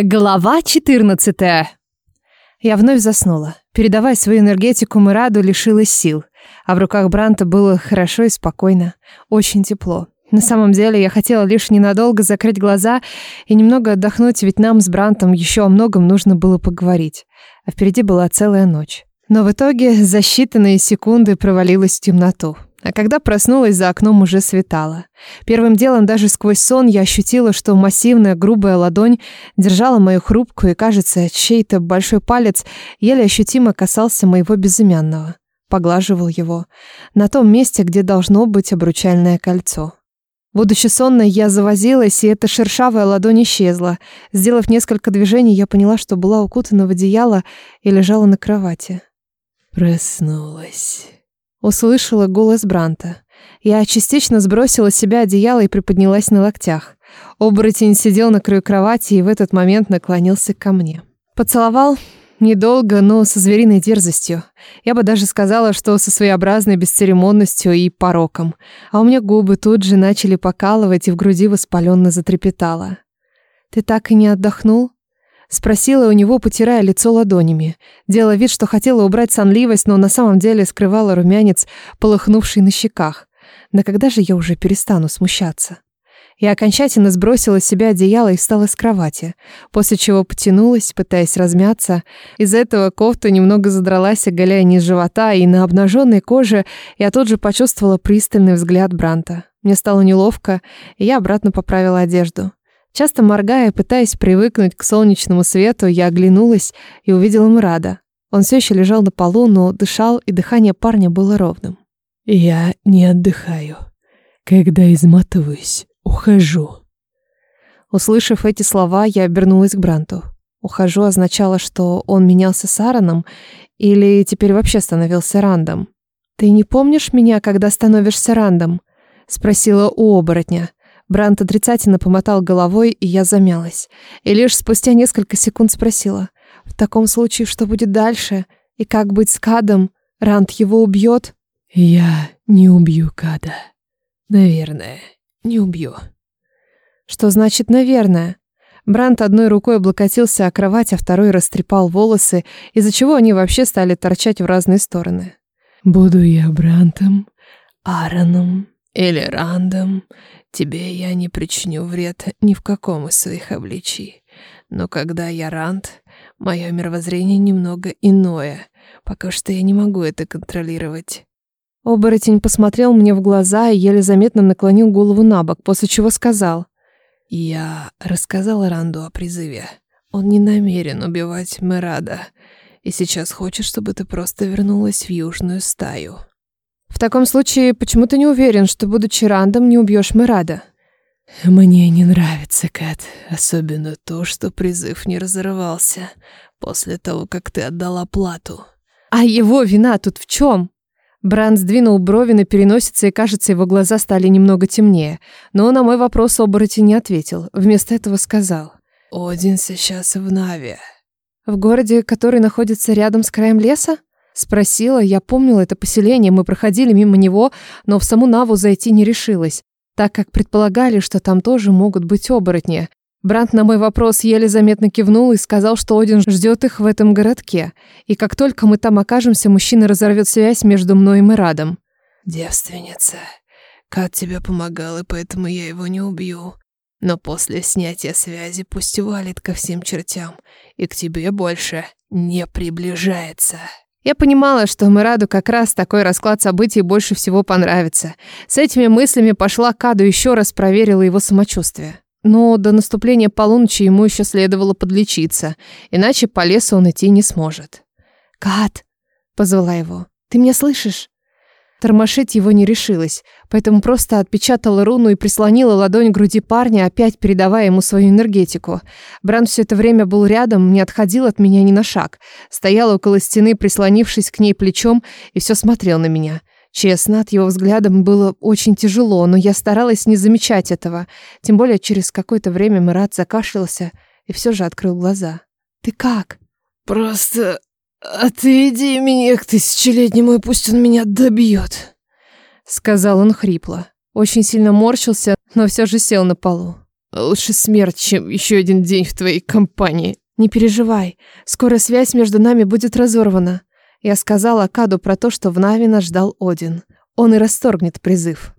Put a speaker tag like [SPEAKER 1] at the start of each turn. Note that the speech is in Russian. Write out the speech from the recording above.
[SPEAKER 1] Глава 14. Я вновь заснула. Передавая свою энергетику Мураду, лишилась сил. А в руках Бранта было хорошо и спокойно. Очень тепло. На самом деле я хотела лишь ненадолго закрыть глаза и немного отдохнуть, ведь нам с Брантом еще о многом нужно было поговорить. А впереди была целая ночь. Но в итоге за считанные секунды провалилась в темноту. А когда проснулась, за окном уже светало. Первым делом даже сквозь сон я ощутила, что массивная грубая ладонь держала мою хрупкую, и, кажется, чей-то большой палец еле ощутимо касался моего безымянного. Поглаживал его. На том месте, где должно быть обручальное кольцо. Будучи сонной, я завозилась, и эта шершавая ладонь исчезла. Сделав несколько движений, я поняла, что была укутана в одеяло и лежала на кровати.
[SPEAKER 2] «Проснулась».
[SPEAKER 1] Услышала голос Бранта. Я частично сбросила с себя одеяло и приподнялась на локтях. Оборотень сидел на краю кровати и в этот момент наклонился ко мне. Поцеловал недолго, но со звериной дерзостью. Я бы даже сказала, что со своеобразной бесцеремонностью и пороком. А у меня губы тут же начали покалывать и в груди воспаленно затрепетало. «Ты так и не отдохнул?» Спросила у него, потирая лицо ладонями, делая вид, что хотела убрать сонливость, но на самом деле скрывала румянец, полыхнувший на щеках. Да когда же я уже перестану смущаться? Я окончательно сбросила с себя одеяло и встала с кровати, после чего потянулась, пытаясь размяться. Из-за этого кофта немного задралась, оголяя низ живота, и на обнаженной коже я тут же почувствовала пристальный взгляд Бранта. Мне стало неловко, и я обратно поправила одежду. Часто моргая, пытаясь привыкнуть к солнечному свету, я оглянулась и увидела Мрада. Он все еще лежал на полу, но дышал, и дыхание парня было ровным.
[SPEAKER 2] «Я не отдыхаю. Когда изматываюсь, ухожу».
[SPEAKER 1] Услышав эти слова, я обернулась к Бранту. «Ухожу» означало, что он менялся с Аароном или теперь вообще становился Рандом. «Ты не помнишь меня, когда становишься Рандом?» — спросила у оборотня. Брант отрицательно помотал головой, и я замялась. И лишь спустя несколько секунд спросила. «В таком случае, что будет дальше? И как быть с Кадом? Рант его убьет?»
[SPEAKER 2] «Я не убью Када. Наверное, не убью».
[SPEAKER 1] «Что значит «наверное»?» Брант одной рукой облокотился о кровать, а второй растрепал волосы, из-за чего они вообще стали торчать в разные стороны.
[SPEAKER 2] «Буду я Брантом, Аароном, или рандом, тебе я не причиню вред ни в каком из своих обличий. Но когда я ранд, мое мировоззрение немного иное. Пока что я не могу это контролировать.
[SPEAKER 1] Оборотень посмотрел мне в глаза и еле заметно наклонил голову на бок, после чего сказал.
[SPEAKER 2] «Я рассказал Ранду о призыве. Он не намерен убивать Мерада, и сейчас хочет, чтобы ты просто вернулась в южную стаю».
[SPEAKER 1] В таком случае, почему ты не уверен, что, будучи рандом, не убьешь Мирада?
[SPEAKER 2] Мне не нравится, Кэт. Особенно то, что призыв не разорвался после того, как ты отдала плату.
[SPEAKER 1] А его вина тут в чем? Бранд сдвинул брови на переносице, и, кажется, его глаза стали немного темнее. Но на мой вопрос обороти не ответил. Вместо этого сказал.
[SPEAKER 2] «Один сейчас в Наве».
[SPEAKER 1] «В городе, который находится рядом с краем леса?» Спросила, я помнила это поселение, мы проходили мимо него, но в саму Наву зайти не решилась, так как предполагали, что там тоже могут быть оборотни. Брант на мой вопрос еле заметно кивнул и сказал, что Один ждет их в этом городке. И как только мы там окажемся, мужчина разорвет связь между мной и Мирадом.
[SPEAKER 2] «Девственница, Кат тебе помогал, и поэтому я его не убью. Но после снятия связи пусть валит ко всем чертям, и к тебе больше не приближается».
[SPEAKER 1] Я понимала, что Мараду как раз такой расклад событий больше всего понравится. С этими мыслями пошла к Аду еще раз проверила его самочувствие. Но до наступления полуночи ему еще следовало подлечиться, иначе по лесу он идти не сможет. Кад, — позвала его. «Ты меня слышишь?» Тормошить его не решилась, поэтому просто отпечатала руну и прислонила ладонь к груди парня, опять передавая ему свою энергетику. Бран все это время был рядом, не отходил от меня ни на шаг. Стоял около стены, прислонившись к ней плечом, и все смотрел на меня. Честно, от его взглядом было очень тяжело, но я старалась не замечать этого. Тем более через какое-то время Марат закашлялся и все же открыл глаза. «Ты как?»
[SPEAKER 2] «Просто «Отведи меня к тысячелетнему, мой, пусть он меня добьет», —
[SPEAKER 1] сказал он хрипло. Очень сильно морщился, но все же сел на полу.
[SPEAKER 2] «Лучше смерть, чем еще один день в твоей компании».
[SPEAKER 1] «Не переживай, скоро связь между нами будет разорвана». Я сказала Акаду про то, что в Навина ждал Один. Он и расторгнет призыв.